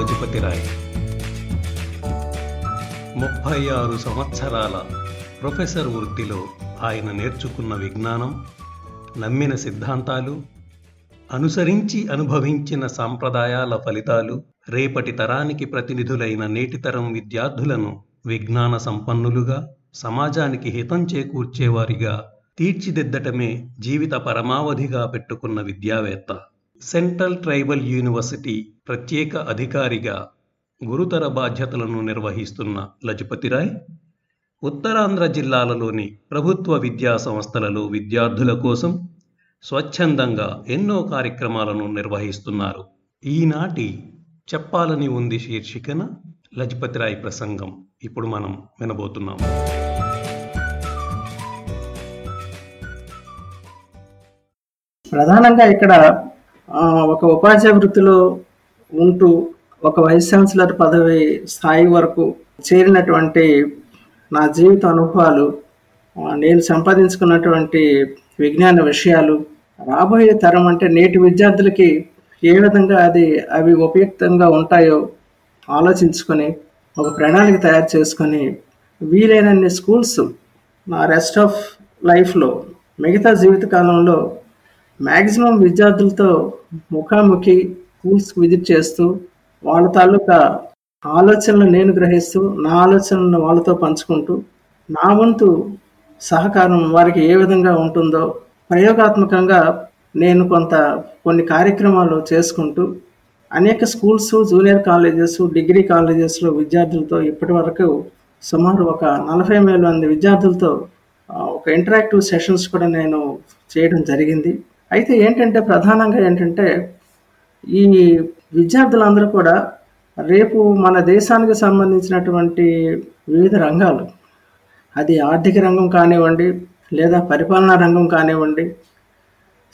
లజపతిరాయ్ ముప్పై ఆరు సంవత్సరాల ప్రొఫెసర్ వృత్తిలో ఆయన నేర్చుకున్న విజ్ఞానం నమ్మిన సిద్ధాంతాలు అనుసరించి అనుభవించిన సాంప్రదాయాల ఫలితాలు రేపటి తరానికి ప్రతినిధులైన నేటితరం విద్యార్థులను విజ్ఞాన సంపన్నులుగా సమాజానికి హితం చేకూర్చేవారిగా తీర్చిదిద్దటమే జీవిత పరమావధిగా పెట్టుకున్న విద్యావేత్త. సెంట్రల్ ట్రైబల్ యూనివర్సిటీ ప్రత్యేక అధికారిగా గురుతర బాధ్యతలను నిర్వహిస్తున్న లజపతిరాయ్ ఉత్తరాంధ్ర జిల్లాలలోని ప్రభుత్వ విద్యా సంస్థలలో విద్యార్థుల కోసం స్వచ్ఛందంగా ఎన్నో కార్యక్రమాలను నిర్వహిస్తున్నారు. ఈనాటి చెప్పాలని ఉంది శీర్షికన లజపతిరాయ్ ప్రసంగం. ఇప్పుడు మనం వినబోతున్నాం ప్రధానంగా ఇక్కడ ఒక ఉపాధ్యాయ వృత్తిలో ఉంటూ ఒక వైస్ ఛాన్సలర్ పదవి స్థాయి వరకు చేరినటువంటి నా జీవిత అనుభవాలు నేను సంపాదించుకున్నటువంటి విజ్ఞాన విషయాలు రాబోయే తరం అంటే నేటి విద్యార్థులకి ఏ విధంగా అది అవి ఉపయుక్తంగా ఉంటాయో ఆలోచించుకొని ఒక ప్రణాళిక తయారు చేసుకొని వీలైనన్ని స్కూల్స్ నా రెస్ట్ ఆఫ్ లైఫ్లో మిగతా జీవితకాలంలో మ్యాక్సిమం విద్యార్థులతో ముఖాముఖి స్కూల్స్కి విజిట్ చేస్తూ వాళ్ళ తాలూకా ఆలోచనలు నేను గ్రహిస్తూ నా ఆలోచనలను వాళ్ళతో పంచుకుంటూ నా వంతు సహకారం వారికి ఏ విధంగా ఉంటుందో ప్రయోగాత్మకంగా నేను కొంత కొన్ని కార్యక్రమాలు చేసుకుంటూ అనేక స్కూల్స్ జూనియర్ కాలేజెస్ డిగ్రీ కాలేజెస్లో విద్యార్థులతో ఇప్పటి వరకు సుమారు ఒక నలభై వేల మంది విద్యార్థులతో ఒక ఇంటరాక్టివ్ సెషన్స్ కూడా నేను చేయడం జరిగింది. అయితే ఏంటంటే ప్రధానంగా ఏంటంటే ఈ విద్యార్థులందరూ కూడా రేపు మన దేశానికి సంబంధించినటువంటి వివిధ రంగాలు అది ఆర్థిక రంగం కానివ్వండి లేదా పరిపాలనా రంగం కానివ్వండి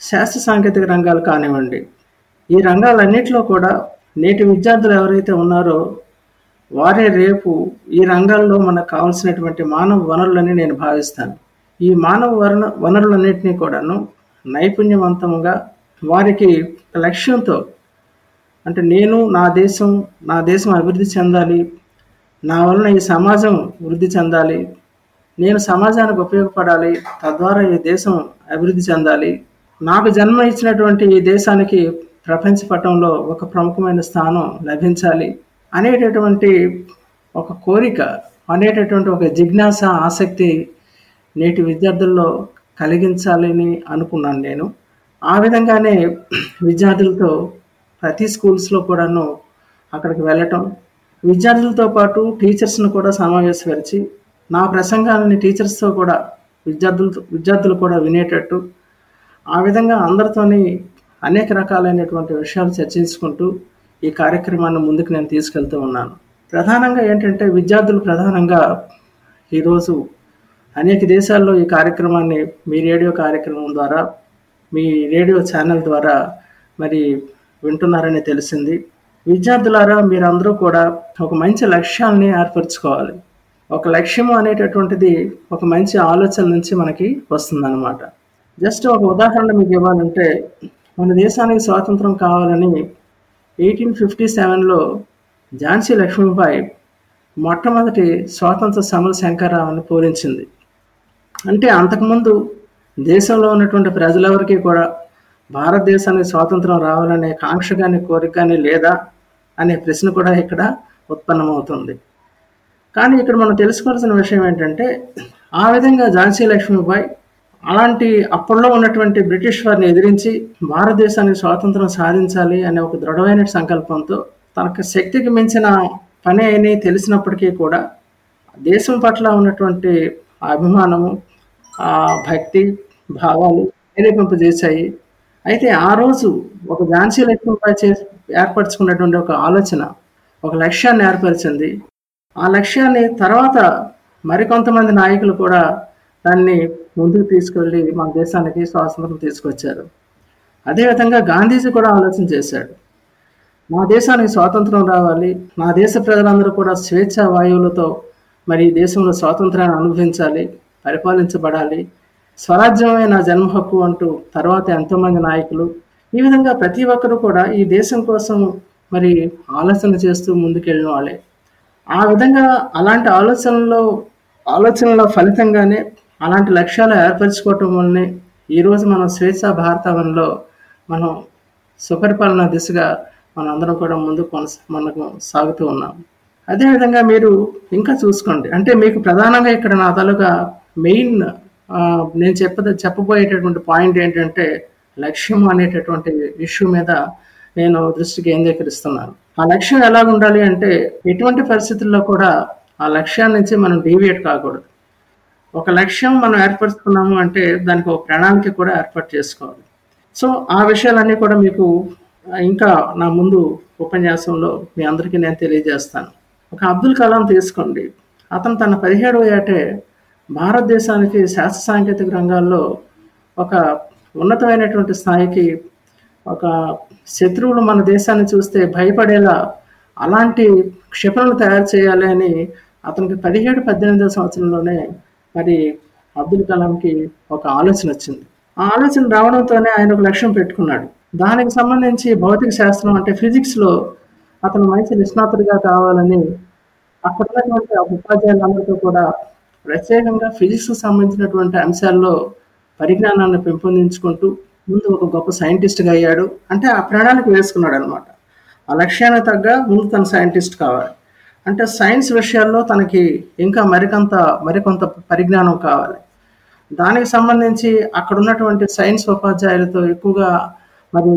శాస్త్ర సాంకేతిక రంగాలు కానివ్వండి ఈ రంగాలన్నింటిలో కూడా నేటి విద్యార్థులు ఎవరైతే ఉన్నారో వారే రేపు ఈ రంగాల్లో మనకు కావాల్సినటువంటి మానవ వనరులని నేను భావిస్తాను. ఈ మానవ వనరు వనరులన్నింటినీ కూడాను నైపుణ్యవంతంగా వారికి లక్ష్యంతో అంటే నేను నా దేశం నా దేశం అభివృద్ధి చెందాలి నా వలన ఈ సమాజం వృద్ధి చెందాలి నేను సమాజానికి ఉపయోగపడాలి తద్వారా ఈ దేశం అభివృద్ధి చెందాలి. నాకు జన్మ ఇచ్చినటువంటి ఈ దేశానికి ప్రపంచ పటంలో ఒక ప్రముఖమైన స్థానం లభించాలి అనేటటువంటి ఒక కోరిక అనేటటువంటి ఒక జిజ్ఞాస ఆసక్తి నేటి విద్యార్థుల్లో కలిగించాలని అనుకున్నాను నేను. ఆ విధంగానే విద్యార్థులతో ప్రతి స్కూల్స్లో కూడాను అక్కడికి వెళ్ళటం విద్యార్థులతో పాటు టీచర్స్ను కూడా సమావేశపరిచి నా ప్రసంగాలని టీచర్స్తో కూడా విద్యార్థులతో విద్యార్థులు కూడా వినేటట్టు ఆ విధంగా అందరితోని అనేక రకాలైనటువంటి విషయాలు చర్చించుకుంటూ ఈ కార్యక్రమాన్ని ముందుకు నేను తీసుకెళ్తూ ఉన్నాను. ప్రధానంగా ఏంటంటే విద్యార్థులు ప్రధానంగా ఈరోజు అనేక దేశాల్లో ఈ కార్యక్రమాన్ని మీ రేడియో కార్యక్రమం ద్వారా మీ రేడియో ఛానల్ ద్వారా మరి వింటున్నారని తెలిసింది. విద్యార్థులారా మీరందరూ కూడా ఒక మంచి లక్ష్యాన్ని ఏర్పరచుకోవాలి. ఒక లక్ష్యము అనేటటువంటిది ఒక మంచి ఆలోచన నుంచి మనకి వస్తుందన్నమాట. జస్ట్ ఒక ఉదాహరణ మీకు ఇవ్వాలంటే మన దేశానికి స్వాతంత్రం కావాలని ఎయిటీన్ ఫిఫ్టీ సెవెన్లో ఝాన్సీ లక్ష్మీబాయి మొట్టమొదటి స్వాతంత్ర సమర శంకరరావుని పూరించింది అంటే అంతకుముందు దేశంలో ఉన్నటువంటి ప్రజలెవరికి కూడా భారతదేశానికి స్వాతంత్రం రావాలనే కాంక్ష కానీ కోరిక కానీ లేదా అనే ప్రశ్న కూడా ఇక్కడ ఉత్పన్నమవుతుంది. కానీ ఇక్కడ మనం తెలుసుకోవాల్సిన విషయం ఏంటంటే ఆ విధంగా ఝాన్సీ లక్ష్మీబాయి అలాంటి అప్పట్లో ఉన్నటువంటి బ్రిటిష్ వారిని ఎదిరించి భారతదేశానికి స్వాతంత్రం సాధించాలి అనే ఒక దృఢమైన సంకల్పంతో తనకు శక్తికి మించిన పని అని తెలిసినప్పటికీ కూడా దేశం పట్ల ఉన్నటువంటి అభిమానము ఆ భక్తి భావాలు ప్రేరేపింపజేశాయి. అయితే ఆ రోజు ఒక ఝాన్సీ లక్ష్మీబాయి చే ఏర్పరచుకున్నటువంటి ఒక ఆలోచన ఒక లక్ష్యాన్ని ఏర్పరిచింది. ఆ లక్ష్యాన్ని తర్వాత మరికొంతమంది నాయకులు కూడా దాన్ని ముందుకు తీసుకెళ్ళి మన దేశానికి స్వాతంత్రం తీసుకొచ్చారు. అదేవిధంగా గాంధీజీ కూడా ఆలోచన చేశాడు. మా దేశానికి స్వాతంత్రం రావాలి నా దేశ ప్రజలందరూ కూడా స్వేచ్ఛ వాయువులతో మరి దేశంలో స్వాతంత్రాన్ని అనుభవించాలి పరిపాలించబడాలి. స్వరాజ్యమే నా జన్మ హక్కు అంటూ తర్వాత ఎంతోమంది నాయకులు ఈ విధంగా ప్రతి ఒక్కరు కూడా ఈ దేశం కోసం మరి ఆలోచన చేస్తూ ముందుకెళ్ళిన వాళ్ళే. ఆ విధంగా అలాంటి ఆలోచనలో ఆలోచనల ఫలితంగానే అలాంటి లక్ష్యాలు ఏర్పరచుకోవటం వల్లనే ఈరోజు మనం స్వేచ్ఛ భారతవనంలో మనం సుపరిపాలన దిశగా మనందరం కూడా ముందు కొనస మనకు సాగుతూ ఉన్నాం. అదేవిధంగా మీరు ఇంకా చూసుకోండి. అంటే మీకు ప్రధానంగా ఇక్కడ నా తాలూకా మెయిన్ నేను చెప్పద చెప్పబోయేటటువంటి పాయింట్ ఏంటంటే లక్ష్యం అనేటటువంటి ఇష్యూ మీద నేను దృష్టి కేంద్రీకరిస్తున్నాను. ఆ లక్ష్యం ఎలా ఉండాలి అంటే ఎటువంటి పరిస్థితుల్లో కూడా ఆ లక్ష్యాన్ని నుంచి మనం డీవియేట్ కాకూడదు. ఒక లక్ష్యం మనం ఏర్పరుచుకున్నాము అంటే దానికి ఒక ప్రణాళిక కూడా ఏర్పాటు చేసుకోవాలి. సో ఆ విషయాలన్నీ కూడా మీకు ఇంకా నా ముందు ఉపన్యాసంలో మీ అందరికీ నేను తెలియజేస్తాను. ఒక అబ్దుల్ కలాం తీసుకోండి. అతను తన పదిహేడవ ఏటే భారతదేశానికి శాస్త్ర సాంకేతిక రంగాల్లో ఒక ఉన్నతమైనటువంటి స్థాయికి ఒక శత్రువులు మన దేశాన్ని చూస్తే భయపడేలా అలాంటి క్షిపణులు తయారు చేయాలి అని అతనికి పదిహేడు పద్దెనిమిదవ సంవత్సరంలోనే మరి అబ్దుల్ కలాంకి ఒక ఆలోచన వచ్చింది. ఆ ఆలోచన రావడంతోనే ఆయన ఒక లక్ష్యం పెట్టుకున్నాడు. దానికి సంబంధించి భౌతిక శాస్త్రం అంటే ఫిజిక్స్లో అతను మంచి నిష్ణాతుడిగా కావాలని అక్కడ ఉన్నటువంటి ఉపాధ్యాయులందరితో కూడా ప్రత్యేకంగా ఫిజిక్స్ సంబంధించినటువంటి అంశాల్లో పరిజ్ఞానాన్ని పెంపొందించుకుంటూ ముందు ఒక గొప్ప సైంటిస్ట్గా అయ్యాడు. అంటే ఆ ప్రణాళిక వేసుకున్నాడు అనమాట ఆ లక్ష్యాన్ని తగ్గ ముందు తన సైంటిస్ట్ కావాలి. అంటే సైన్స్ విషయాల్లో తనకి ఇంకా మరికొంత మరికొంత పరిజ్ఞానం కావాలి. దానికి సంబంధించి అక్కడ ఉన్నటువంటి సైన్స్ ఉపాధ్యాయులతో ఎక్కువగా మరి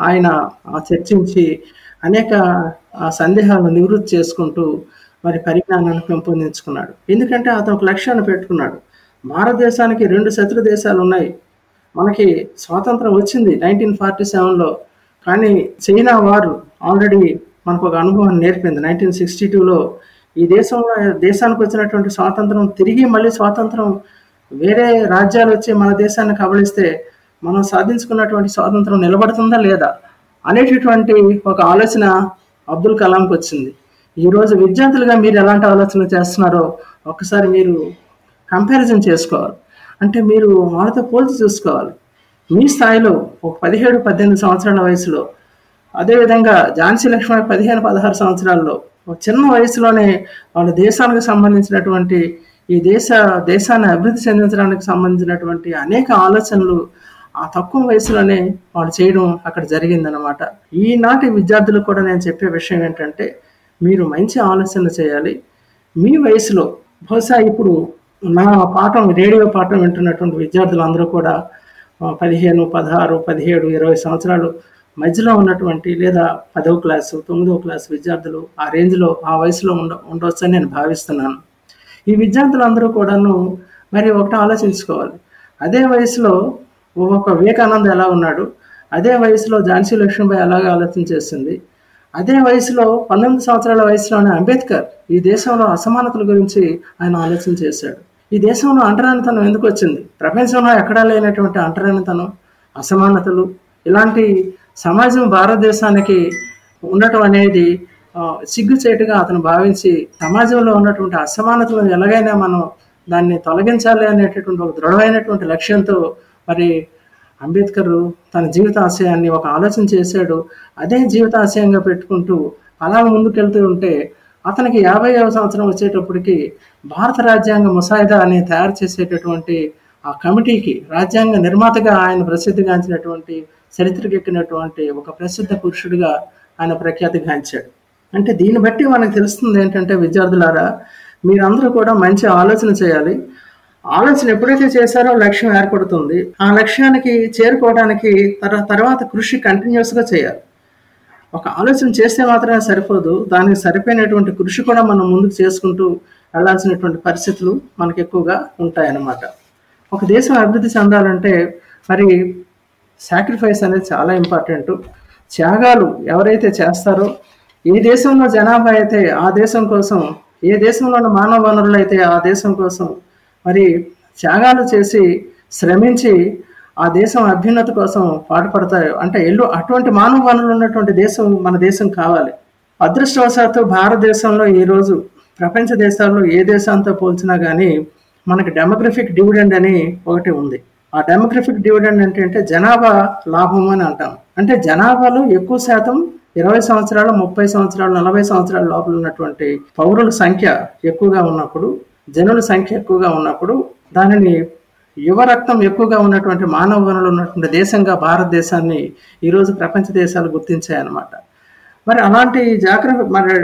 ఆయన చర్చించి అనేక ఆ, సందేహాలను నివృత్తి చేసుకుంటూ మరి పరిజ్ఞానాన్ని పెంపొందించుకున్నాడు. ఎందుకంటే అతను ఒక లక్ష్యాన్ని పెట్టుకున్నాడు. భారతదేశానికి రెండు శత్రు దేశాలు ఉన్నాయి మనకి స్వాతంత్రం వచ్చింది నైన్టీన్ ఫార్టీ సెవెన్లో. కానీ చైనా వారు ఆల్రెడీ మనకు ఒక అనుభవం నేర్పింది నైన్టీన్ సిక్స్టీ టూలో. ఈ దేశంలో దేశానికి వచ్చినటువంటి స్వాతంత్రం తిరిగి మళ్ళీ స్వాతంత్రం వేరే రాజ్యాలు వచ్చి మన దేశాన్ని కబళిస్తే మనం సాధించుకున్నటువంటి స్వాతంత్రం నిలబడుతుందా లేదా అనేటటువంటి ఒక ఆలోచన అబ్దుల్ కలాంకి వచ్చింది. ఈరోజు విద్యార్థులుగా మీరు ఎలాంటి ఆలోచనలు చేస్తున్నారో ఒకసారి మీరు కంపారిజన్ చేసుకోవాలి. అంటే మీరు వాళ్ళతో పోల్చి చూసుకోవాలి. మీ స్థాయిలో ఒక పదిహేడు పద్దెనిమిది సంవత్సరాల వయసులో అదేవిధంగా ఝాన్సీ లక్ష్మణ్ పదిహేను పదహారు సంవత్సరాల్లో ఒక చిన్న వయసులోనే వాళ్ళ దేశానికి సంబంధించినటువంటి ఈ దేశ దేశాన్ని అభివృద్ధి చెందించడానికి సంబంధించినటువంటి అనేక ఆలోచనలు ఆ తక్కువ వయసులోనే వాళ్ళు చేయడం అక్కడ జరిగిందనమాట ఈనాటి విద్యార్థులకు కూడా నేను చెప్పే విషయం ఏంటంటే మీరు మంచి ఆలోచన చేయాలి. మీ వయసులో బహుశా ఇప్పుడు నా పాఠం రేడియో పాఠం వింటున్నటువంటి విద్యార్థులందరూ కూడా పదిహేను పదహారు పదిహేడు ఇరవై సంవత్సరాలు మధ్యలో ఉన్నటువంటి లేదా పదవ క్లాసు తొమ్మిదవ క్లాసు విద్యార్థులు ఆ రేంజ్లో ఆ వయసులో ఉండ ఉండవచ్చని నేను భావిస్తున్నాను. ఈ విద్యార్థులందరూ కూడాను మరి ఒకటి ఆలోచించుకోవాలి. అదే వయసులో ఒక వివేకానంద ఎలా ఉన్నాడు? అదే వయసులో ఝాన్సీ లక్ష్మీబాయి ఎలాగ ఆలోచన చేస్తుంది? అదే వయసులో పంతొమ్మిది సంవత్సరాల వయసులోనే అంబేద్కర్ ఈ దేశంలో అసమానతల గురించి ఆయన ఆలోచన చేశాడు. ఈ దేశంలో అంటరానితనం ఎందుకు వచ్చింది? ప్రపంచంలో ఎక్కడా లేనటువంటి అంటరానితనం అసమానతలు ఇలాంటి సమాజం భారతదేశానికి ఉండటం అనేది సిగ్గుచేటుగా అతను భావించి సమాజంలో ఉన్నటువంటి అసమానతలను ఎలాగైనా మనం దాన్ని తొలగించాలి అనేటటువంటి ఒక దృఢమైనటువంటి లక్ష్యంతో మరి అంబేద్కర్ తన జీవిత ఆశయాన్ని ఒక ఆలోచన చేశాడు. అదే జీవిత ఆశయంగా పెట్టుకుంటూ అలా ముందుకెళ్తూ ఉంటే అతనికి యాభైవ సంవత్సరం వచ్చేటప్పటికి భారత రాజ్యాంగ ముసాయిదా అని తయారు చేసేటటువంటి ఆ కమిటీకి రాజ్యాంగ నిర్మాతగా ఆయన ప్రసిద్ధిగాంచినటువంటి చరిత్రకెక్కినటువంటి ఒక ప్రసిద్ధ పురుషుడిగా ఆయన ప్రఖ్యాతిగాంచాడు అంటే దీన్ని బట్టి మనకు తెలుస్తుంది ఏంటంటే విద్యార్థులారా మీరందరూ కూడా మంచి ఆలోచన చేయాలి. ఆలోచన ఎప్పుడైతే చేశారో లక్ష్యం ఏర్పడుతుంది. ఆ లక్ష్యానికి చేరుకోవడానికి తర తర్వాత కృషి కంటిన్యూస్గా చేయాలి. ఒక ఆలోచన చేస్తే మాత్రమే సరిపోదు. దానికి సరిపోయినటువంటి కృషి కూడా మనం ముందుకు చేసుకుంటూ వెళ్ళాల్సినటువంటి పరిస్థితులు మనకు ఎక్కువగా ఉంటాయన్నమాట. ఒక దేశం అభివృద్ధి చెందాలంటే మరి సాక్రిఫైస్ అనేది చాలా ఇంపార్టెంట్ త్యాగాలు ఎవరైతే చేస్తారో ఏ దేశంలో జనాభా అయితే ఆ దేశం కోసం ఏ దేశంలో ఉన్న మానవ వనరులు అయితే ఆ దేశం కోసం మరి త్యాగాలు చేసి శ్రమించి ఆ దేశం అభ్యున్నత కోసం పాటుపడతాయో అంటే ఎల్లు అటువంటి మానవ వనరులు ఉన్నటువంటి దేశం మన దేశం కావాలి. అదృష్టవశాత్తు భారతదేశంలో ఈరోజు ప్రపంచ దేశాల్లో ఏ దేశంతో పోల్చినా కానీ మనకి డెమోగ్రఫిక్ డివిడెండ్ అని ఒకటి ఉంది. ఆ డెమోగ్రఫిక్ డివిడెండ్ అంటే అంటే జనాభా లాభం అని అంటాం అంటే జనాభాలో ఎక్కువ శాతం ఇరవై సంవత్సరాలు ముప్పై సంవత్సరాలు నలభై సంవత్సరాల లోపల ఉన్నటువంటి పౌరుల సంఖ్య ఎక్కువగా ఉన్నప్పుడు జనుల సంఖ్య ఎక్కువగా ఉన్నప్పుడు దానిని యువ రక్తం ఎక్కువగా ఉన్నటువంటి మానవ వనరులు ఉన్నటువంటి దేశంగా భారతదేశాన్ని ఈరోజు ప్రపంచ దేశాలు గుర్తించాయన్నమాట. మరి అలాంటి జాగ్రత్త మరి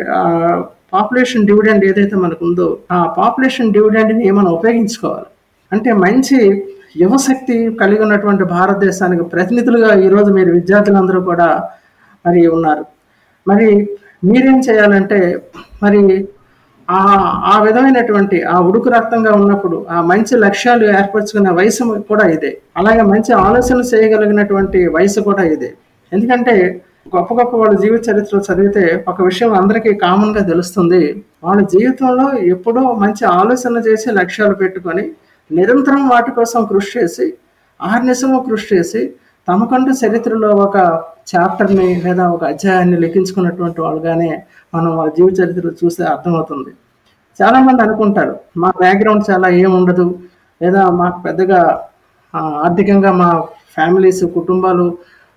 పాపులేషన్ డివిడెండ్ ఏదైతే మనకు ఉందో ఆ పాపులేషన్ డివిడెండ్ని మనం ఉపయోగించుకోవాలి? అంటే మంచి యువశక్తి కలిగి ఉన్నటువంటి భారతదేశానికి ప్రతినిధులుగా ఈరోజు మీరు విద్యార్థులందరూ కూడా మరి ఉన్నారు. మరి మీరేం చేయాలంటే మరి ఆ ఆ విధమైనటువంటి ఆ ఉడుకు రక్తంగా ఉన్నప్పుడు ఆ మంచి లక్ష్యాలు ఏర్పరచుకునే వయసు కూడా ఇదే. అలాగే మంచి ఆలోచనలు చేయగలిగినటువంటి వయసు కూడా ఇదే. ఎందుకంటే గొప్ప గొప్ప వాళ్ళ జీవిత చరిత్రలు చదివితే ఒక విషయం అందరికీ కామన్గా తెలుస్తుంది. వాళ్ళ జీవితంలో ఎప్పుడో మంచి ఆలోచన చేసి లక్ష్యాలు పెట్టుకొని నిరంతరం వాటి కోసం కృషి చేసి ఆర్నిసము కృషి చేసి తమకంటూ చరిత్రలో ఒక చాప్టర్ని లేదా ఒక అధ్యాయాన్ని లెక్కించుకున్నటువంటి వాళ్ళుగానే మనం వాళ్ళ జీవిత చరిత్ర చూస్తే అర్థమవుతుంది. చాలామంది అనుకుంటారు మా బ్యాక్గ్రౌండ్ చాలా ఏముండదు లేదా మాకు పెద్దగా ఆర్థికంగా మా ఫ్యామిలీస్ కుటుంబాలు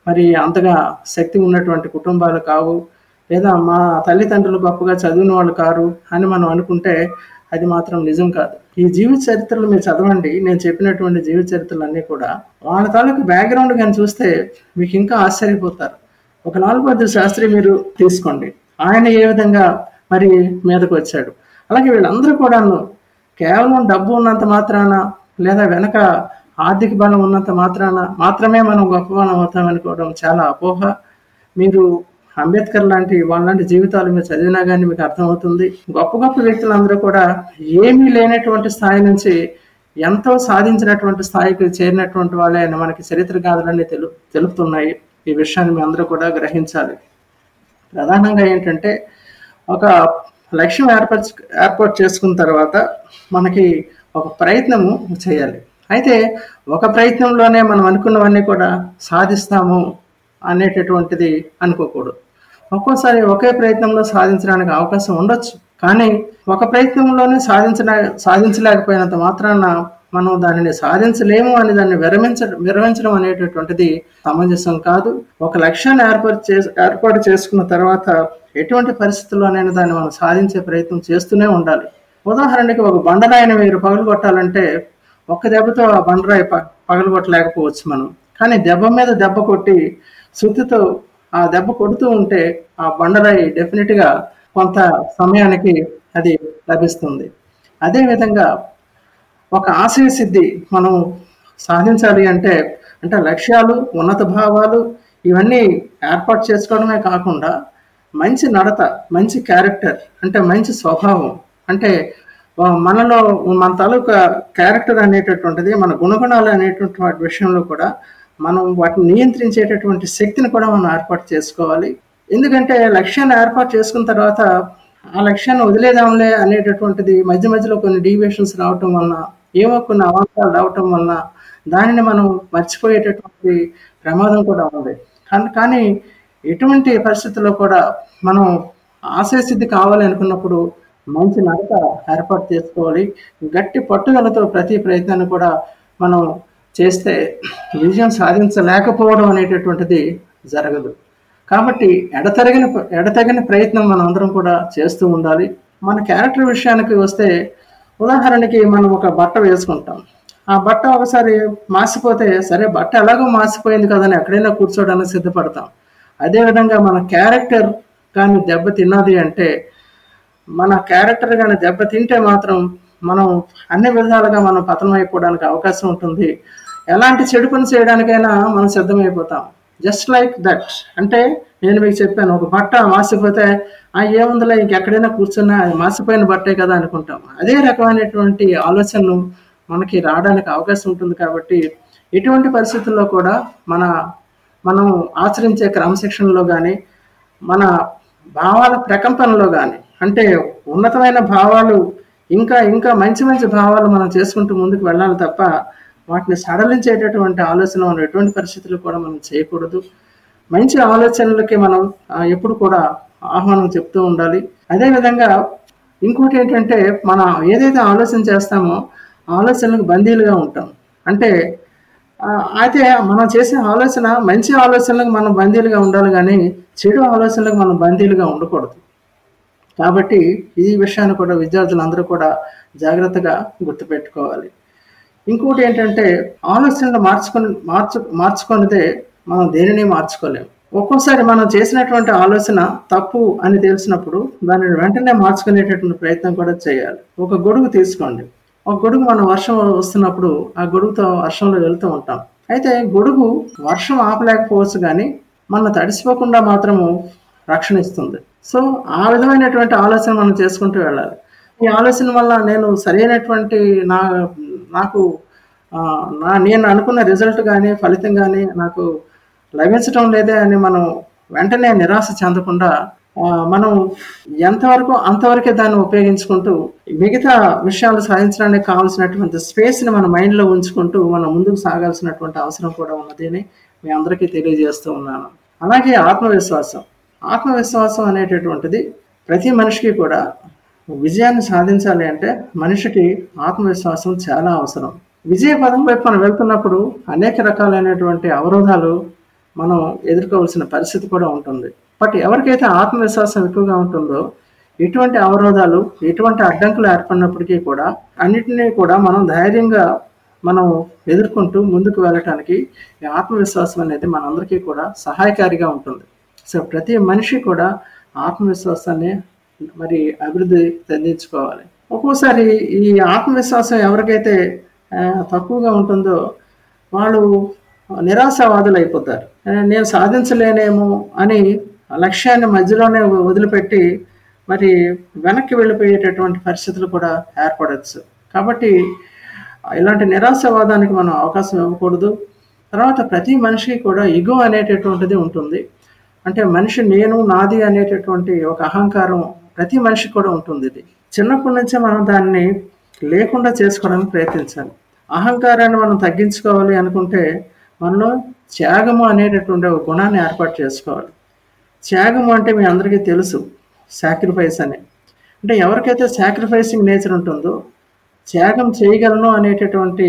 మరి అంతగా శక్తి ఉన్నటువంటి కుటుంబాలు కావు లేదా మా తల్లిదండ్రులు గొప్పగా చదివిన వాళ్ళు కారు అని మనం అనుకుంటే అది మాత్రం నిజం కాదు. ఈ జీవిత చరిత్రలు మీరు చదవండి నేను చెప్పినటువంటి జీవిత చరిత్రలు అన్నీ కూడా. వాళ్ళ తాలూకు బ్యాక్గ్రౌండ్ కానీ చూస్తే మీకు ఇంకా ఆశ్చర్యపోతారు. ఒక లాల్ బహదూర్ శాస్త్రి మీరు తీసుకోండి. ఆయన ఏ విధంగా మరి మీదకు వచ్చాడు? అలాగే వీళ్ళందరూ కూడాను కేవలం డబ్బు ఉన్నంత మాత్రాన లేదా వెనక ఆర్థిక బలం ఉన్నంత మాత్రాన మాత్రమే మనం గొప్పవాళ్ళం అవుతాం అనుకోవడం చాలా అపోహ. మీరు అంబేద్కర్ లాంటి వాళ్ళంటి జీవితాలు మీరు చదివినా కానీ మీకు అర్థమవుతుంది. గొప్ప గొప్ప వ్యక్తులందరూ కూడా ఏమీ లేనటువంటి స్థాయి నుంచి ఎంతో సాధించినటువంటి స్థాయికి చేరినటువంటి వాళ్ళే మనకి చరిత్ర గాథలన్నీ తెలు తెలుపుతున్నాయి. ఈ విషయాన్ని మీ అందరూ కూడా గ్రహించాలి. ప్రధానంగా ఏంటంటే ఒక లక్ష్యం ఏర్పరచు ఏర్పాటు చేసుకున్న తర్వాత మనకి ఒక ప్రయత్నము చేయాలి. అయితే ఒక ప్రయత్నంలోనే మనం అనుకున్నవన్నీ కూడా సాధిస్తాము అనేటటువంటిది అనుకోకూడదు. ఒక్కోసారి ఒకే ప్రయత్నంలో సాధించడానికి అవకాశం ఉండొచ్చు. కానీ ఒక ప్రయత్నంలోనే సాధించలే సాధించలేకపోయినంత మాత్రాన మనం దానిని సాధించలేము అని దాన్ని విరమించ విరమించడం అనేటటువంటిది సమంజసం కాదు. ఒక లక్ష్యాన్ని ఏర్పాటు చే ఏర్పాటు చేసుకున్న తర్వాత ఎటువంటి పరిస్థితుల్లోనైనా దాన్ని మనం సాధించే ప్రయత్నం చేస్తూనే ఉండాలి. ఉదాహరణకి ఒక బండరాయిని మీరు పగలు కొట్టాలంటే ఒక్క దెబ్బతో ఆ బండరాయి ప మనం. కానీ దెబ్బ మీద దెబ్బ కొట్టి శుద్ధితో ఆ దెబ్బ కొడుతూ ఉంటే ఆ బండరాయి డెఫినెట్గా కొంత సమయానికి అది లభిస్తుంది. అదేవిధంగా ఒక ఆశయ సిద్ధి మనం సాధించాలి అంటే అంటే లక్ష్యాలు ఉన్నత భావాలు ఇవన్నీ ఏర్పాటు చేసుకోవడమే కాకుండా మంచి నడత మంచి క్యారెక్టర్ అంటే మంచి స్వభావం అంటే మనలో మన తాలూకా క్యారెక్టర్ అనేటటువంటిది మన గుణగుణాలు అనేటువంటి వాటి విషయంలో కూడా మనం వాటిని నియంత్రించేటటువంటి శక్తిని కూడా మనం ఏర్పాటు చేసుకోవాలి. ఎందుకంటే లక్ష్యాన్ని ఏర్పాటు చేసుకున్న తర్వాత ఆ లక్ష్యాన్ని వదిలేదాంలే అనేటటువంటిది మధ్య మధ్యలో కొన్ని డీవియేషన్స్ రావటం వలన ఏమో కొన్ని అవాంతరాలు రావటం వలన దానిని మనం మర్చిపోయేటటువంటి ప్రమాదం కూడా ఉంది. కానీ కానీ ఎటువంటి పరిస్థితుల్లో కూడా మనం ఆశయసిద్ధి కావాలి అనుకున్నప్పుడు మంచి నడక ఏర్పాటు చేసుకోవాలి. గట్టి పట్టుదలతో ప్రతి ప్రయత్నాన్ని కూడా మనం చేస్తే విజయం సాధించలేకపోవడం అనేటటువంటిది జరగదు. కాబట్టి ఎడతెరగిన ఎడతగిన ప్రయత్నం మనం అందరం కూడా చేస్తూ ఉండాలి. మన క్యారెక్టర్ విషయానికి వస్తే ఉదాహరణకి మనం ఒక బట్ట వేసుకుంటాం. ఆ బట్ట ఒకసారి మాసిపోతే సరే బట్ట ఎలాగో మాసిపోయింది కదని ఎక్కడైనా కూర్చోవడానికి సిద్ధపడతాం. అదేవిధంగా మన క్యారెక్టర్ కానీ దెబ్బ తిన్నది అంటే మన క్యారెక్టర్ కానీ దెబ్బ తింటే మాత్రం మనం అన్ని విధాలుగా మనం పతనం అయిపోవడానికి అవకాశం ఉంటుంది. ఎలాంటి చెడు పని చేయడానికైనా మనం సిద్ధమైపోతాం. Just like that. అంటే నేను మీకు చెప్పాను ఒక బట్ట మాసిపోతే ఆ ఏముందిలే ఇంకెక్కడైనా కూర్చున్నా అది మాసిపోయిన బట్టే కదా అనుకుంటాం. అదే రకమైనటువంటి ఆలోచనలు మనకి రావడానికి అవకాశం ఉంటుంది కాబట్టి ఎటువంటి పరిస్థితుల్లో కూడా మన మనం ఆచరించే క్రమశిక్షణలో కానీ మన భావాల ప్రకంపనలో కానీ అంటే ఉన్నతమైన భావాలు ఇంకా ఇంకా మంచి మంచి భావాలు మనం చేసుకుంటూ ముందుకు వెళ్ళాలి తప్ప వాటిని సడలించేటటువంటి ఆలోచన మనం ఎటువంటి పరిస్థితులు కూడా మనం చేయకూడదు. మంచి ఆలోచనలకి మనం ఎప్పుడు కూడా ఆహ్వానం చెప్తూ ఉండాలి. అదేవిధంగా ఇంకోటి ఏంటంటే మనం ఏదైతే ఆలోచన చేస్తామో ఆలోచనలకు బందీలుగా ఉంటాం. అంటే అయితే మనం చేసే ఆలోచన మంచి ఆలోచనలకు మనం బందీలుగా ఉండాలి కానీ చెడు ఆలోచనలకు మనం బందీలుగా ఉండకూడదు. కాబట్టి ఈ విషయాన్ని కూడా విద్యార్థులందరూ కూడా జాగ్రత్తగా గుర్తుపెట్టుకోవాలి. ఇంకోటి ఏంటంటే ఆలోచనలు మార్చుకొని మార్చు మార్చుకున్నదే మనం దేనిని మార్చుకోలేము ఒక్కోసారి మనం చేసినటువంటి ఆలోచన తప్పు అని తెలిసినప్పుడు దానిని వెంటనే మార్చుకునేటటువంటి ప్రయత్నం కూడా చేయాలి. ఒక గొడుగు తీసుకోండి. ఒక గొడుగు మనం వర్షం వస్తున్నప్పుడు ఆ గొడుగుతో వర్షంలో వెళ్తూ ఉంటాం. అయితే గొడుగు వర్షం ఆపలేకపోవచ్చు కానీ మన తడిసిపోకుండా మాత్రము రక్షణ ఇస్తుంది. సో ఆ విధమైనటువంటి ఆలోచన మనం చేసుకుంటూ వెళ్ళాలి. ఈ ఆలోచన వల్ల నేను సరైనటువంటి నా నాకు నా నేను అనుకున్న రిజల్ట్ కానీ ఫలితం కానీ నాకు లభించడం లేదే అని మనం వెంటనే నిరాశ చెందకుండా మనం ఎంతవరకు అంతవరకే దాన్ని ఉపయోగించుకుంటూ మిగతా విషయాలు సాధించడానికి కావాల్సినటువంటి స్పేస్ని మన మైండ్లో ఉంచుకుంటూ మనం ముందుకు సాగాల్సినటువంటి అవసరం కూడా ఉన్నది అని మీ అందరికీ తెలియజేస్తూ ఉన్నాను. అలాగే ఆత్మవిశ్వాసం. ఆత్మవిశ్వాసం అనేటటువంటిది ప్రతి మనిషికి కూడా విజయాన్ని సాధించాలి అంటే మనిషికి ఆత్మవిశ్వాసం చాలా అవసరం. విజయ పదం వైపు మనం వెళ్తున్నప్పుడు అనేక రకాలైనటువంటి అవరోధాలు మనం ఎదుర్కోవాల్సిన పరిస్థితి కూడా ఉంటుంది. బట్ ఎవరికైతే ఆత్మవిశ్వాసం ఎక్కువగా ఉంటుందో ఎటువంటి అవరోధాలు ఎటువంటి అడ్డంకులు ఏర్పడినప్పటికీ కూడా అన్నిటినీ కూడా మనం ధైర్యంగా మనం ఎదుర్కొంటూ ముందుకు వెళ్ళటానికి ఈ ఆత్మవిశ్వాసం అనేది మనందరికీ కూడా సహాయకారిగా ఉంటుంది. సో ప్రతి మనిషి కూడా ఆత్మవిశ్వాసాన్ని మరి అభివృద్ధి చెందించుకోవాలి. ఒక్కోసారి ఈ ఆత్మవిశ్వాసం ఎవరికైతే తక్కువగా ఉంటుందో వాళ్ళు నిరాశావాదులు అయిపోతారు. నేను సాధించలేనేమో అని లక్ష్యాన్ని మధ్యలోనే వదిలిపెట్టి మరి వెనక్కి వెళ్ళిపోయేటటువంటి పరిస్థితులు కూడా ఏర్పడవచ్చు కాబట్టి ఇలాంటి నిరాశవాదానికి మనం అవకాశం ఇవ్వకూడదు. తర్వాత ప్రతి మనిషికి కూడా ఇగో అనేటటువంటిది ఉంటుంది. అంటే మనిషి నేను నాది అనేటటువంటి ఒక అహంకారం ప్రతి మనిషికి కూడా ఉంటుంది ఇది. చిన్నప్పటి నుంచే మనం దాన్ని లేకుండా చేసుకోవడానికి ప్రయత్నించాలి. అహంకారాన్ని మనం తగ్గించుకోవాలి అనుకుంటే మనలో త్యాగము అనేటటువంటి ఒక గుణాన్ని ఏర్పాటు చేసుకోవాలి. త్యాగము అంటే మీ అందరికీ తెలుసు సాక్రిఫైస్ అని. అంటే ఎవరికైతే సాక్రిఫైసింగ్ నేచర్ ఉంటుందో త్యాగం చేయగలను అనేటటువంటి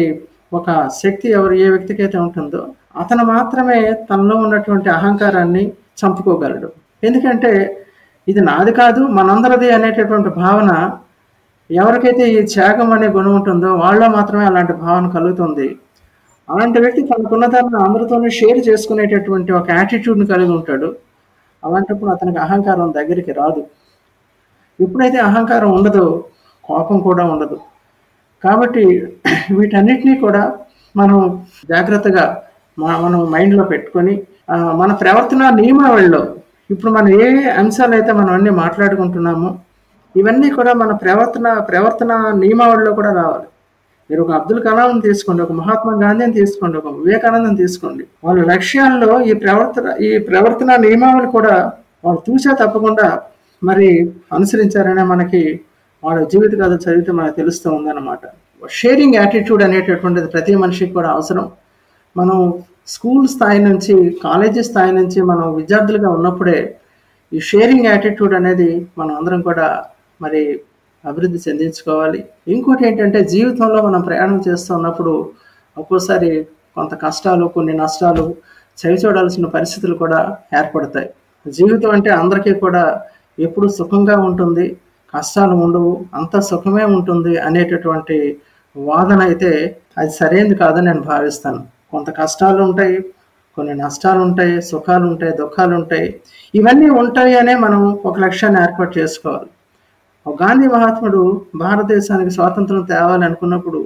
ఒక శక్తి ఎవరు ఏ వ్యక్తికైతే ఉంటుందో అతను మాత్రమే తనలో ఉన్నటువంటి అహంకారాన్ని చంపుకోగలడు. ఎందుకంటే ఇది నాది కాదు మనందరిది అనేటటువంటి భావన ఎవరికైతే ఈ త్యాగం అనే గుణం ఉంటుందో వాళ్ళ మాత్రమే అలాంటి భావన కలుగుతుంది. అలాంటి వ్యక్తి తనకున్న దాన్ని అందరితోనే షేర్ చేసుకునేటటువంటి ఒక యాటిట్యూడ్ని కలిగి ఉంటాడు. అలాంటప్పుడు అతనికి అహంకారం దగ్గరికి రాదు. ఎప్పుడైతే అహంకారం ఉండదో కోపం కూడా ఉండదు. కాబట్టి వీటన్నిటినీ కూడా మనం జాగ్రత్తగా మనం మైండ్లో పెట్టుకొని మన ప్రవర్తన నియమావళిలో ఇప్పుడు మనం ఏ అంశాలు అయితే మనం అన్ని మాట్లాడుకుంటున్నామో ఇవన్నీ కూడా మన ప్రవర్తన ప్రవర్తన నియమావళిలో కూడా రావాలి. మీరు ఒక అబ్దుల్ కలాం తీసుకోండి ఒక మహాత్మా గాంధీని తీసుకోండి ఒక వివేకానందం తీసుకోండి. వాళ్ళ లక్ష్యాల్లో ఈ ప్రవర్తన ఈ ప్రవర్తన నియమావళి కూడా వాళ్ళు చూసే తప్పకుండా మరి అనుసరించారనే మనకి వాళ్ళ జీవిత కథ చదివితే మనకు తెలుస్తూ ఉందన్నమాట. షేరింగ్ యాటిట్యూడ్ అనేటటువంటిది ప్రతి మనిషికి కూడా అవసరం. మనం స్కూల్ స్థాయి నుంచి కాలేజీ స్థాయి నుంచి మనం విద్యార్థులుగా ఉన్నప్పుడే ఈ షేరింగ్ యాటిట్యూడ్ అనేది మనం అందరం కూడా మరి అభివృద్ధి చెందించుకోవాలి. ఇంకోటి ఏంటంటే జీవితంలో మనం ప్రయాణం చేస్తున్నప్పుడు ఒక్కోసారి కొంత కష్టాలు కొన్ని నష్టాలు చవి చూడాల్సిన పరిస్థితులు కూడా ఏర్పడతాయి. జీవితం అంటే అందరికీ కూడా ఎప్పుడు సుఖంగా ఉంటుంది కష్టాలు ఉండవు అంత సుఖమే ఉంటుంది అనేటటువంటి వాదన అయితే అది సరైనది కాదని నేను భావిస్తాను. కొంత కష్టాలు ఉంటాయి కొన్ని నష్టాలు ఉంటాయి సుఖాలు ఉంటాయి దుఃఖాలు ఉంటాయి ఇవన్నీ ఉంటాయి అనే మనం ఒక లక్ష్యాన్ని ఏర్పాటు చేసుకోవాలి. గాంధీ మహాత్ముడు భారతదేశానికి స్వాతంత్రం తేవాలనుకున్నప్పుడు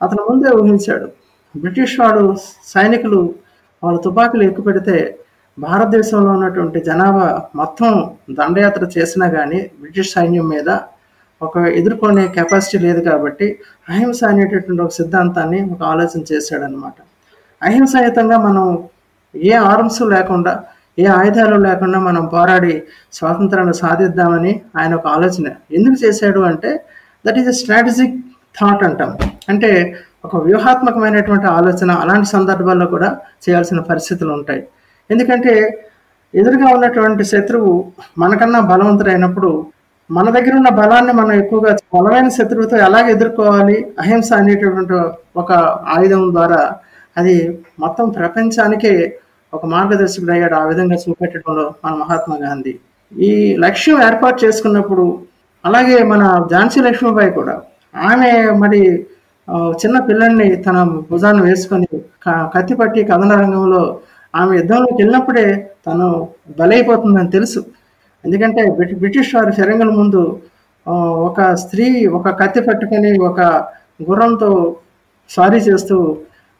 అతను ముందే ఊహించాడు బ్రిటిష్ వాడు సైనికులు వాళ్ళ తుపాకులు ఎక్కువ పెడితే భారతదేశంలో ఉన్నటువంటి జనాభా మొత్తం దండయాత్ర చేసినా కానీ బ్రిటిష్ సైన్యం మీద ఒక ఎదుర్కొనే కెపాసిటీ లేదు కాబట్టి అహింస అనేటటువంటి ఒక సిద్ధాంతాన్ని ఒక ఆలోచన చేశాడనమాట అహింసాయుతంగా మనం ఏ ఆర్మ్స్ లేకుండా ఏ ఆయుధాలు లేకుండా మనం పోరాడి స్వాతంత్రాన్ని సాధిద్దామని ఆయన ఒక ఆలోచన. ఎందుకు చేశాడు అంటే that is a strategic thought అంటాం. అంటే ఒక వ్యూహాత్మకమైనటువంటి ఆలోచన అలాంటి సందర్భాల్లో కూడా చేయాల్సిన పరిస్థితులు ఉంటాయి. ఎందుకంటే ఎదురుగా ఉన్నటువంటి శత్రువు మనకన్నా బలవంతుడైనప్పుడు మన దగ్గర ఉన్న బలాన్ని మనం ఎక్కువగా బలమైన శత్రువుతో ఎలాగ ఎదుర్కోవాలి? అహింస అనేటటువంటి ఒక ఆయుధం ద్వారా అది మొత్తం ప్రపంచానికే ఒక మార్గదర్శకుడు అయ్యాడు ఆ విధంగా చూపెట్టడంలో మన మహాత్మా గాంధీ. ఈ లక్ష్యం ఏర్పాటు చేసుకున్నప్పుడు అలాగే మన ఝాన్సీ లక్ష్మీబాయి కూడా ఆమె మరి చిన్న పిల్లల్ని తన భుజాన్ని వేసుకొని క- కత్తి పట్టి కథన రంగంలో ఆమె యుద్ధంలోకి వెళ్ళినప్పుడే తను బలైపోతుందని తెలుసు. ఎందుకంటే బ్రిటి- బ్రిటిష్ వారి ఫిరంగుల ముందు ఒక స్త్రీ ఒక కత్తి పట్టుకొని ఒక గుర్రంతో సారీ చేస్తూ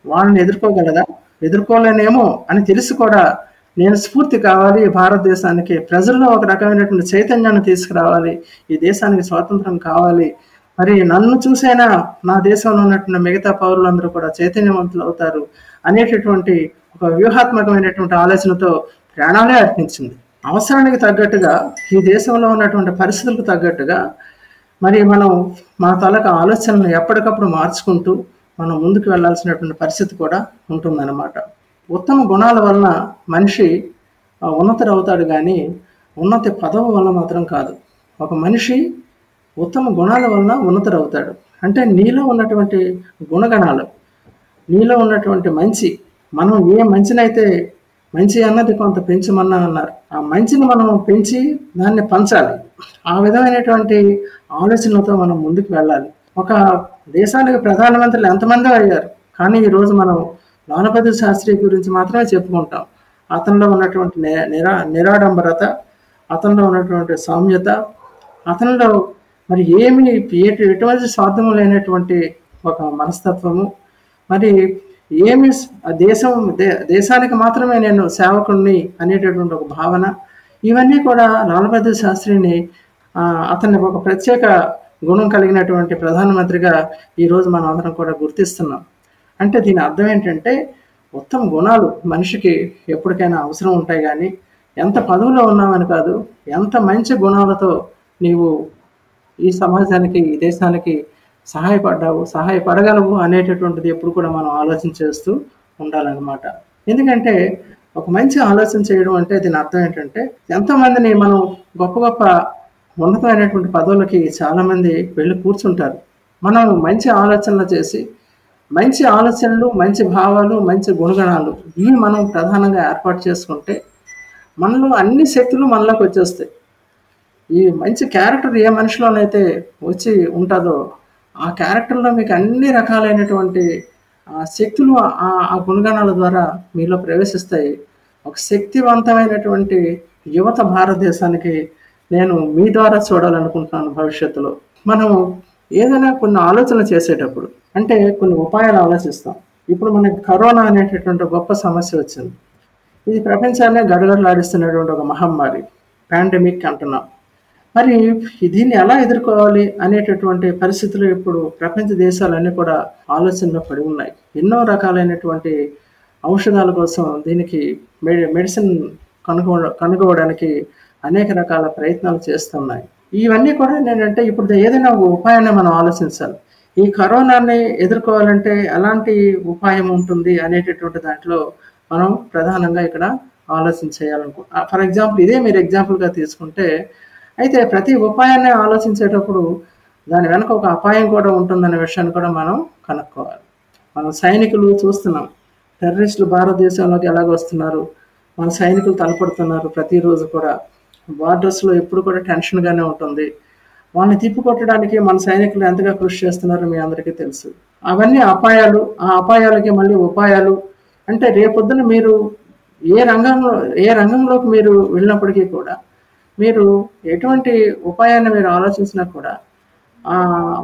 వాళ్ళని ఎదుర్కోగలదా? ఎదుర్కోలేనేమో అని తెలిసి కూడా నేను స్ఫూర్తి కావాలి భారతదేశానికి. ప్రజల్లో ఒక రకమైనటువంటి చైతన్యాన్ని తీసుకురావాలి. ఈ దేశానికి స్వాతంత్రం కావాలి. మరి నన్ను చూసైనా నా దేశంలో ఉన్నటువంటి మిగతా పౌరులందరూ కూడా చైతన్యవంతులు అవుతారు అనేటటువంటి ఒక వ్యూహాత్మకమైనటువంటి ఆలోచనతో ప్రాణాలే అర్పించింది. అవసరానికి తగ్గట్టుగా ఈ దేశంలో ఉన్నటువంటి పరిస్థితులకు తగ్గట్టుగా మరి మనం మన తలకు ఆలోచనలు ఎప్పటికప్పుడు మార్చుకుంటూ మనం ముందుకు వెళ్ళాల్సినటువంటి పరిస్థితి కూడా ఉంటుందన్నమాట. ఉత్తమ గుణాల వలన మనిషి ఆ, ఉన్నతుడు అవుతాడు కానీ ఉన్నత పదవి వల్ల మాత్రం కాదు. ఒక మనిషి ఉత్తమ గుణాల వలన ఉన్నతుడు అవుతాడు అంటే నీలో ఉన్నటువంటి గుణగణాలు నీలో ఉన్నటువంటి మంచి మనం ఏ మంచినైతే మంచి అన్నది కొంత పెంచమన్నా అన్నారు ఆ మంచిని మనం పెంచి దాన్ని పంచాలి. ఆ విధమైనటువంటి ఆలోచనలతో మనం ముందుకు వెళ్ళాలి. ఒక దేశానికి ప్రధానమంత్రులు ఎంతమంది అయ్యారు. కానీ ఈరోజు మనం లాలపతి శాస్త్రి గురించి మాత్రమే చెప్పుకుంటాం. అతనిలో ఉన్నటువంటి నిరా నిరాడంబరత అతనిలో ఉన్నటువంటి సామ్యత అతనిలో మరి ఏమి ఎటు- ఎటువంటి స్వార్థం లేనటువంటి ఒక మనస్తత్వము. మరి ఏమి దేశం దే- దేశానికి మాత్రమే నేను సేవకుణ్ణి అనేటటువంటి ఒక భావన. ఇవన్నీ కూడా లాలబహదూర్ శాస్త్రిని అతన్ని ఒక ప్రత్యేక గుణం కలిగినటువంటి ప్రధానమంత్రిగా ఈరోజు మనం అందరం కూడా గుర్తిస్తున్నాం. అంటే దీని అర్థం ఏంటంటే ఉత్తమ గుణాలు మనిషికి ఎప్పటికైనా అవసరం ఉంటాయి కానీ ఎంత పదవిలో ఉన్నామని కాదు ఎంత మంచి గుణాలతో నీవు ఈ సమాజానికి ఈ దేశానికి సహాయపడ్డావు సహాయపడగలవు అనేటటువంటిది ఎప్పుడు కూడా మనం ఆలోచన చేస్తూ ఉండాలన్నమాట. ఎందుకంటే ఒక మంచి ఆలోచన చేయడం అంటే దీని అర్థం ఏంటంటే ఎంతోమందిని మనం గొప్ప గొప్ప ఉన్నతమైనటువంటి పదవులకి చాలామంది వెళ్ళి కూర్చుంటారు. మనం మంచి ఆలోచనలు చేసి మంచి ఆలోచనలు మంచి భావాలు మంచి గుణగణాలు ఇవి మనం ప్రధానంగా ఏర్పాటు చేసుకుంటే మనలో అన్ని శక్తులు మనలోకి వచ్చేస్తాయి. ఈ మంచి క్యారెక్టర్ ఏ మనిషిలోనైతే వచ్చి ఉంటుందో ఆ క్యారెక్టర్లో మీకు అన్ని రకాలైనటువంటి శక్తులు ఆ ఆ గుణగణాల ద్వారా మీలో ప్రవేశిస్తాయి. ఒక శక్తివంతమైనటువంటి యువత భారతదేశానికి నేను మీ ద్వారా చూడాలనుకుంటున్నాను భవిష్యత్తులో. మనం ఏదైనా కొన్ని ఆలోచనలు చేసేటప్పుడు అంటే కొన్ని ఉపాయాలు ఆలోచిస్తాం. ఇప్పుడు మనకి కరోనా అనేటటువంటి గొప్ప సమస్య వచ్చింది. ఇది ప్రపంచాన్ని గడగడలాడిస్తున్నటువంటి ఒక మహమ్మారి పాండమిక్ అంటున్నాం. మరి దీన్ని ఎలా ఎదుర్కోవాలి అనేటటువంటి పరిస్థితులు ఇప్పుడు ప్రపంచ దేశాలన్నీ కూడా ఆలోచనలో పడి ఉన్నాయి. ఎన్నో రకాలైనటువంటి ఔషధాల కోసం దీనికి మెడి మెడిసిన్ కనుగో కనుగోవడానికి అనేక రకాల ప్రయత్నాలు చేస్తున్నాయి. ఇవన్నీ కూడా ఏంటంటే ఇప్పుడు ఏదైనా ఒక ఉపాయాన్ని మనం ఆలోచించాలి. ఈ కరోనాని ఎదుర్కోవాలంటే ఎలాంటి ఉపాయం ఉంటుంది అనేటటువంటి దాంట్లో మనం ప్రధానంగా ఇక్కడ ఆలోచించేయాలనుకో ఫర్ ఎగ్జాంపుల్ ఇదే మీరు ఎగ్జాంపుల్గా తీసుకుంటే అయితే ప్రతి ఉపాయాన్ని ఆలోచించేటప్పుడు దాని వెనక ఒక అపాయం కూడా ఉంటుందనే విషయాన్ని కూడా మనం కనుక్కోవాలి. మనం సైనికులు చూస్తున్నాం. టెర్రరిస్టులు భారతదేశంలోకి ఎలాగ వస్తున్నారు మన సైనికులు తలపడుతున్నారు ప్రతిరోజు కూడా. బార్డర్స్లో ఎప్పుడు కూడా టెన్షన్గానే ఉంటుంది. వాళ్ళని తిప్పికొట్టడానికి మన సైనికులు ఎంతగా కృషి చేస్తున్నారో మీ అందరికీ తెలుసు. అవన్నీ అపాయాలు ఆ అపాయాలకి మళ్ళీ ఉపాయాలు. అంటే రేపొద్దున మీరు ఏ రంగంలో ఏ రంగంలోకి మీరు వెళ్ళినప్పటికీ కూడా మీరు ఎటువంటి ఉపాయాన్ని మీరు ఆలోచించినా కూడా ఆ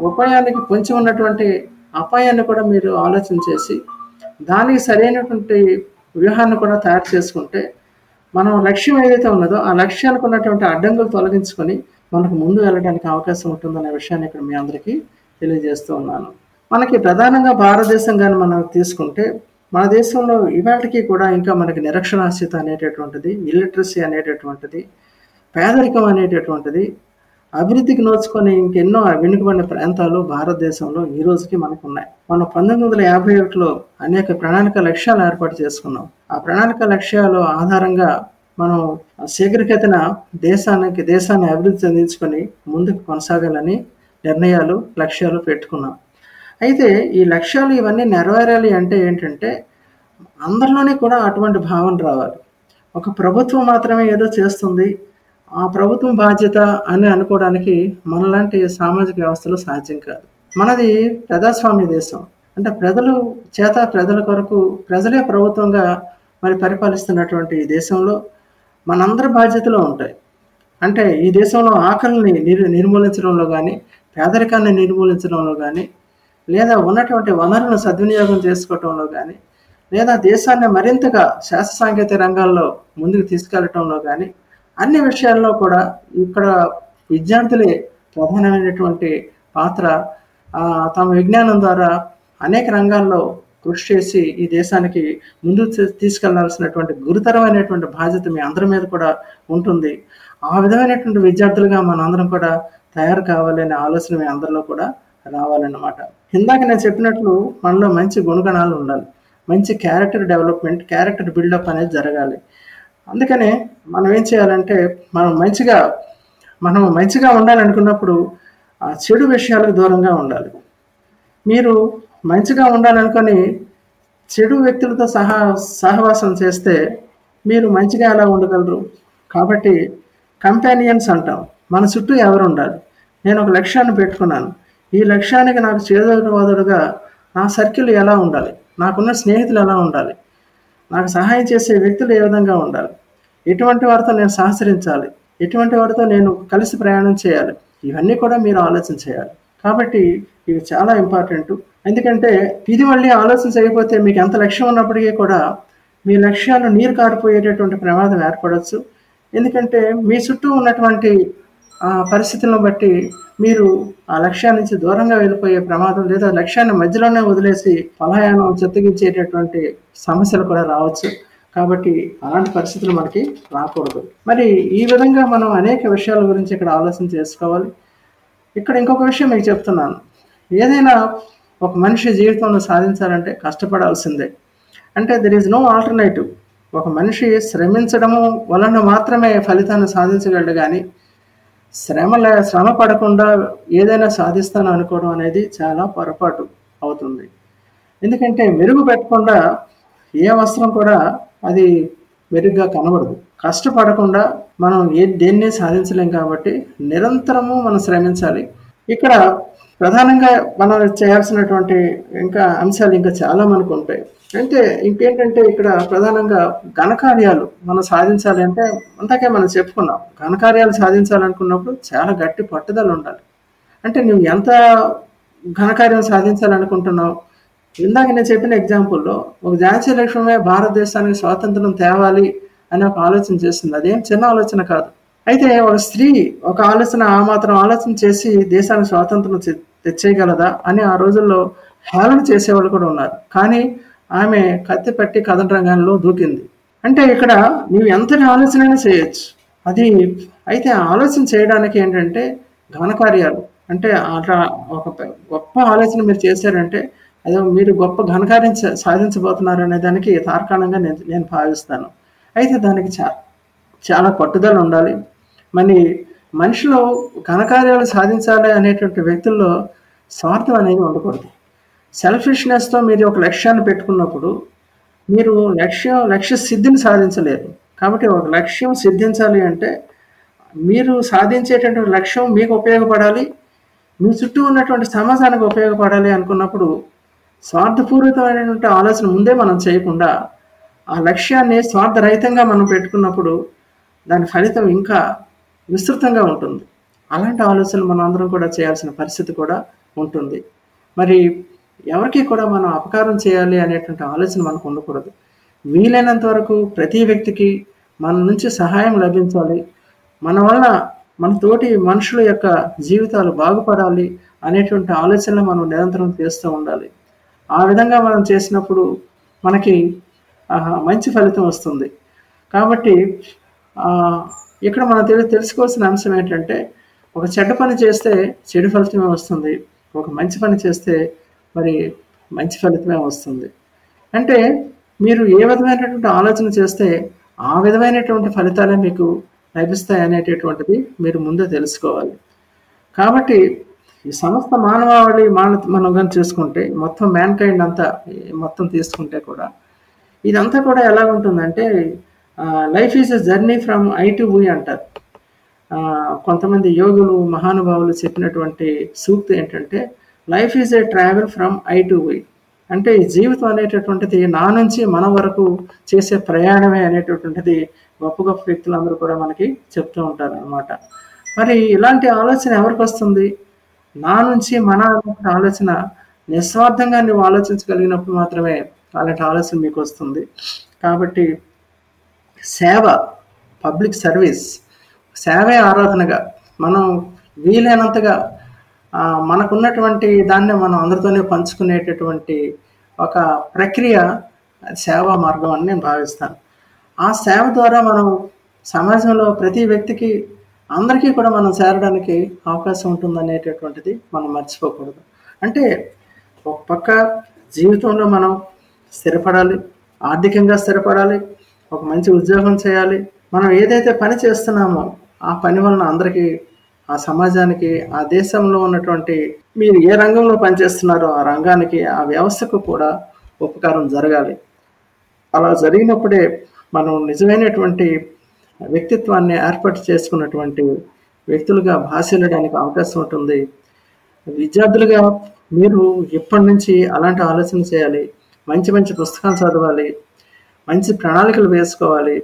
ఉపాయానికి పొంచి ఉన్నటువంటి అపాయాన్ని కూడా మీరు ఆలోచన చేసి దానికి సరైనటువంటి వ్యూహాన్ని కూడా తయారు చేసుకుంటే మనం లక్ష్యం ఏదైతే ఉన్నదో ఆ లక్ష్యానికి ఉన్నటువంటి అడ్డంకులు తొలగించుకొని మనకు ముందు వెళ్ళడానికి అవకాశం ఉంటుందనే విషయాన్ని ఇక్కడ మీ అందరికీ తెలియజేస్తూ ఉన్నాను. మనకి ప్రధానంగా భారతదేశం కానీ మనం తీసుకుంటే మన దేశంలో ఇవాటికి కూడా ఇంకా మనకి నిరక్షరాస్యత అనేటటువంటిది ఇల్లిటరసీ అనేటటువంటిది పేదరికం అనేటటువంటిది అభివృద్ధికి నోచుకొని ఇంకెన్నో వెనుకబడిన ప్రాంతాలు భారతదేశంలో ఈ రోజుకి మనకు ఉన్నాయి మనం పంతొమ్మిది వందల యాభై ఒకటిలో అనేక ప్రణాళిక లక్ష్యాలు ఏర్పాటు చేసుకున్నాం. ఆ ప్రణాళిక లక్ష్యాలు ఆధారంగా మనం శీఘ్రగతిన దేశానికి దేశాన్ని అభివృద్ధి చెందించుకొని ముందుకు కొనసాగాలని నిర్ణయాలు లక్ష్యాలు పెట్టుకున్నాం. అయితే ఈ లక్ష్యాలు ఇవన్నీ నెరవేరాలి అంటే ఏంటంటే అందరిలోనే కూడా అటువంటి భావన రావాలి. ఒక ప్రభుత్వం మాత్రమే ఏదో చేస్తుంది ఆ ప్రభుత్వం బాధ్యత అని అనుకోవడానికి మనలాంటి సామాజిక వ్యవస్థలో సాధ్యం కాదు. మనది ప్రజాస్వామ్య దేశం. అంటే ప్రజలు చేత ప్రజల కొరకు ప్రజలే ప్రభుత్వంగా మరి పరిపాలిస్తున్నటువంటి ఈ దేశంలో మనందరి బాధ్యతలు ఉంటాయి. అంటే ఈ దేశంలో ఆకలిని నిర్ నిర్మూలించడంలో కానీ పేదరికాన్ని నిర్మూలించడంలో కానీ లేదా ఉన్నటువంటి వనరులను సద్వినియోగం చేసుకోవటంలో కానీ లేదా దేశాన్ని మరింతగా శాస్త్ర సాంకేతిక రంగాల్లో ముందుకు తీసుకెళ్ళటంలో కానీ అన్ని విషయాల్లో కూడా ఇక్కడ విద్యార్థులే ప్రధానమైనటువంటి పాత్ర తమ విజ్ఞానం ద్వారా అనేక రంగాల్లో కృషి చేసి ఈ దేశానికి ముందు తీసుకెళ్ళాల్సినటువంటి గురుతరమైనటువంటి బాధ్యత మీ అందరి మీద కూడా ఉంటుంది. ఆ విధమైనటువంటి విద్యార్థులుగా మన అందరం కూడా తయారు కావాలనే ఆలోచన మీ అందరిలో కూడా రావాలన్నమాట. ఇందాక నేను చెప్పినట్లు మనలో మంచి గుణగణాలు ఉండాలి. మంచి క్యారెక్టర్ డెవలప్మెంట్ క్యారెక్టర్ బిల్డప్ అనేది జరగాలి. అందుకనే మనం ఏం చేయాలంటే మనం మంచిగా మనం మంచిగా ఉండాలనుకున్నప్పుడు ఆ చెడు విషయాలకు దూరంగా ఉండాలి. మీరు మంచిగా ఉండాలనుకొని చెడు వ్యక్తులతో సహా సహవాసం చేస్తే మీరు మంచిగా ఎలా ఉండగలరు? కాబట్టి కంపానియన్స్ అంటాం. మన చుట్టూ ఎవరు ఉండాలి నేను ఒక లక్ష్యాన్ని పెట్టుకున్నాను. ఈ లక్ష్యానికి నాకు చేదోడువాదుడుగా నా సర్కిల్ ఎలా ఉండాలి? నాకున్న స్నేహితులు ఎలా ఉండాలి? నాకు సహాయం చేసే వ్యక్తులు ఏ విధంగా ఉండాలి? ఎటువంటి వారితో నేను సహకరించాలి ఎటువంటి వారితో నేను కలిసి ప్రయాణం చేయాలి? ఇవన్నీ కూడా మీరు ఆలోచన చేయాలి. కాబట్టి ఇవి చాలా ఇంపార్టెంట్. ఎందుకంటే ఇది మళ్ళీ ఆలోచన చేయకపోతే మీకు ఎంత లక్ష్యం ఉన్నప్పటికీ కూడా మీ లక్ష్యాలు నీరు కారిపోయేటటువంటి ప్రమాదం ఏర్పడవచ్చు ఎందుకంటే మీ చుట్టూ ఉన్నటువంటి ఆ పరిస్థితులను బట్టి మీరు ఆ లక్ష్యం నుంచి దూరంగా వెళ్ళిపోయే ప్రమాదం లేదా లక్ష్యాన్ని మధ్యలోనే వదిలేసి పలాయనం చెత్తగించేటటువంటి సమస్యలు కూడా రావచ్చు. కాబట్టి అలాంటి పరిస్థితులు మనకి రాకూడదు. మరి ఈ విధంగా మనం అనేక విషయాల గురించి ఇక్కడ ఆలోచన చేసుకోవాలి. ఇక్కడ ఇంకొక విషయం మీకు చెప్తున్నాను. ఏదైనా ఒక మనిషి జీవితంలో సాధించాలంటే కష్టపడాల్సిందే. అంటే దెర్ ఈజ్ నో ఆల్టర్నేటివ్ ఒక మనిషి శ్రమించడము వలన మాత్రమే ఫలితాన్ని సాధించగలడు కానీ శ్రమ లే- శ్రమ పడకుండా ఏదైనా సాధిస్తాను అనుకోవడం అనేది చాలా పొరపాటు అవుతుంది. ఎందుకంటే మెరుగు పెట్టకుండా ఏ వస్త్రం కూడా అది మెరుగ్గా కనబడదు. కష్టపడకుండా మనం ఏ దేన్ని సాధించలేం కాబట్టి నిరంతరము మనం శ్రమించాలి. ఇక్కడ ప్రధానంగా మనం చేయాల్సినటువంటి ఇంకా అంశాలు ఇంకా చాలా మనకు ఉంటాయి. అంటే ఇంకేంటంటే ఇక్కడ ప్రధానంగా ఘనకార్యాలు మనం సాధించాలి అంటే అంతకే మనం చెప్పుకున్నాం. ఘనకార్యాలు సాధించాలనుకున్నప్పుడు చాలా గట్టి పట్టుదల ఉండాలి. అంటే నువ్వు ఎంత ఘనకార్యం సాధించాలనుకుంటున్నావు? ఇందాక నేను చెప్పిన ఎగ్జాంపుల్లో ఒక జాతీయ లక్ష్యమే భారతదేశానికి స్వాతంత్రం తేవాలి అని ఒక ఆలోచన చేస్తుంది. అదేం చిన్న ఆలోచన కాదు. అయితే ఒక స్త్రీ ఒక ఆలోచన ఆ మాత్రం ఆలోచన చేసి దేశానికి స్వాతంత్రం తె- తెచ్చేయగలదా అని ఆ రోజుల్లో హేళన చేసేవాళ్ళు కూడా ఉన్నారు. కానీ ఆమె కత్తి పట్టి కథన రంగంలో దూకింది. అంటే ఇక్కడ నీవు ఎంతటి ఆలోచన చేయొచ్చు. అది అయితే ఆలోచన చేయడానికి ఏంటంటే ఘనకార్యాలు. అంటే అట్లా ఒక గొప్ప ఆలోచన మీరు చేశారంటే అదే మీరు గొప్ప ఘనకార్యం సాధించబోతున్నారు అనే దానికి తార్కాణంగా నేను నేను భావిస్తాను. అయితే దానికి చా చాలా పట్టుదల ఉండాలి. మరి మనిషిలో ఘనకార్యాలు సాధించాలి అనేటువంటి వ్యక్తుల్లో స్వార్థం అనేది ఉండకూడదు. సెల్ఫిష్నెస్తో మీరు ఒక లక్ష్యాన్ని పెట్టుకున్నప్పుడు మీరు లక్ష్యం లక్ష్య సిద్ధిని సాధించలేరు. కాబట్టి ఒక లక్ష్యం సిద్ధించాలి అంటే మీరు సాధించేటటువంటి లక్ష్యం మీకు ఉపయోగపడాలి. మీ చుట్టూ ఉన్నటువంటి సమాజానికి ఉపయోగపడాలి అనుకున్నప్పుడు స్వార్థపూరితమైనటువంటి ఆలోచన ముందే మనం చేయకుండా ఆ లక్ష్యాన్ని స్వార్థరహితంగా మనం పెట్టుకున్నప్పుడు దాని ఫలితం ఇంకా విస్తృతంగా ఉంటుంది. అలాంటి ఆలోచనలు మనం అందరం కూడా చేయాల్సిన పరిస్థితి కూడా ఉంటుంది. మరి ఎవరికి కూడా మనం అపకారం చేయాలి అనేటువంటి ఆలోచన మనకు ఉండకూడదు. వీలైనంత వరకు ప్రతి వ్యక్తికి మన నుంచి సహాయం లభించాలి. మన వల్ల మన తోటి మనుషుల యొక్క జీవితాలు బాగుపడాలి అనేటువంటి ఆలోచనలు మనం నిరంతరం చేస్తూ ఉండాలి. ఆ విధంగా మనం చేసినప్పుడు మనకి ఆహా, మంచి ఫలితం వస్తుంది. కాబట్టి ఇక్కడ మనం తెలి తెలుసుకోవాల్సిన అంశం ఏంటంటే ఒక చెడ్డ పని చేస్తే చెడు ఫలితమే వస్తుంది. ఒక మంచి పని చేస్తే మరి మంచి ఫలితమే వస్తుంది. అంటే మీరు ఏ విధమైనటువంటి ఆలోచన చేస్తే ఆ విధమైనటువంటి ఫలితాలే మీకు లభిస్తాయి అనేటటువంటిది మీరు ముందే తెలుసుకోవాలి. కాబట్టి ఈ సమస్త మానవాళి మాన మనం కానీ చేసుకుంటే మొత్తం మ్యాన్ కైండ్ అంతా మొత్తం తీసుకుంటే కూడా ఇదంతా కూడా ఎలా ఉంటుందంటే life is a journey from I to we అంటారు. కొంతమంది యోగులు మహానుభావులు చెప్పినటువంటి సూక్తి ఏంటంటే life is a travel from I to Y అంటే ఈ జీవితం అనేటటువంటిది నా నుంచి మన వరకు చేసే ప్రయాణమే అనేటటువంటిది గొప్ప గొప్ప వ్యక్తులందరూ కూడా మనకి చెప్తూ ఉంటారు అనమాట మరి ఇలాంటి ఆలోచన ఎవరికి వస్తుంది? నా నుంచి మన ఆలోచన నిస్వార్థంగా నువ్వు ఆలోచించగలిగినప్పుడు మాత్రమే అలాంటి ఆలోచన మీకు వస్తుంది. కాబట్టి సేవ పబ్లిక్ సర్వీస్ సేవే ఆరాధనగా మనం వీలైనంతగా మనకున్నటువంటి దాన్ని మనం అందరితోనే పంచుకునేటటువంటి ఒక ప్రక్రియ సేవా మార్గం అని నేను భావిస్తాను. ఆ సేవ ద్వారా మనం సమాజంలో ప్రతి వ్యక్తికి అందరికీ కూడా మనం చేరడానికి అవకాశం ఉంటుందనేటటువంటిది మనం మర్చిపోకూడదు. అంటే ఒక పక్క జీవితంలో మనం స్థిరపడాలి ఆర్థికంగా స్థిరపడాలి ఒక మంచి ఉద్యోగం చేయాలి మనం ఏదైతే పని చేస్తున్నామో ఆ పని వలన అందరికీ ఆ సమాజానికి ఆ దేశంలో ఉన్నటువంటి మీరు ఏ రంగంలో పనిచేస్తున్నారో ఆ రంగానికి ఆ వ్యవస్థకు కూడా ఉపకారం జరగాలి. అలా జరిగినప్పుడే మనం నిజమైనటువంటి వ్యక్తిత్వాన్ని ఏర్పాటు చేసుకున్నటువంటి వ్యక్తులుగా భాషలడానికి అవకాశం ఉంటుంది. విద్యార్థులుగా మీరు ఎప్పటి నుంచి అలాంటి ఆలోచన చేయాలి? మంచి మంచి పుస్తకాలు చదవాలి. మంచి ప్రణాళికలు వేసుకోవాలి.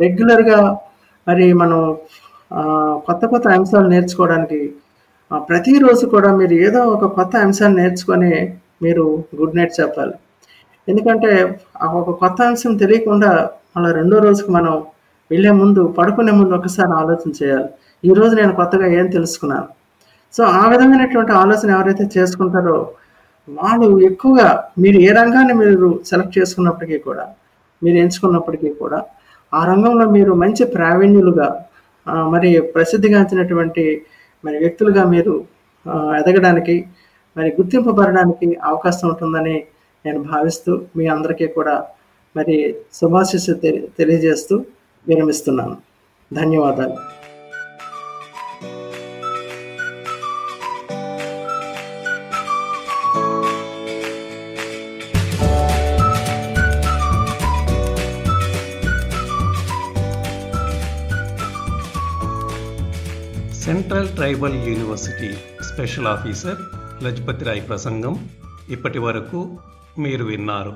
రెగ్యులర్గా మరి మనం కొత్త కొత్త అంశాలు నేర్చుకోవడానికి ప్రతిరోజు కూడా మీరు ఏదో ఒక కొత్త అంశాన్ని నేర్చుకొని మీరు గుడ్ నైట్ చెప్పాలి. ఎందుకంటే ఆ ఒక కొత్త అంశం తెలియకుండా అలా రెండో రోజుకి మనం వెళ్ళే ముందు పడుకునే ముందు ఒకసారి ఆలోచన చేయాలి. ఈ రోజు నేను కొత్తగా ఏం తెలుసుకున్నాను? సో ఆ విధమైనటువంటి ఆలోచన ఎవరైతే చేసుకుంటారో వాళ్ళు ఎక్కువగా మీరు ఏ రంగాన్ని మీరు సెలెక్ట్ చేసుకున్నప్పటికీ కూడా మీరు ఎంచుకున్నప్పటికీ కూడా ఆ రంగంలో మీరు మంచి ప్రావీణ్యులుగా మరి ప్రసిద్ధిగాంచినటువంటి మరి వ్యక్తులుగా మీరు ఎదగడానికి మరి గుర్తింపబడడానికి అవకాశం ఉంటుందని నేను భావిస్తూ మీ అందరికీ కూడా మరి శుభాశిస్సు తెలియజేస్తూ విరమిస్తున్నాను. ధన్యవాదాలు. Tribal university special officer Lajapati Rai ప్రసంగం ఇప్పటి వరకు మీరు విన్నారు.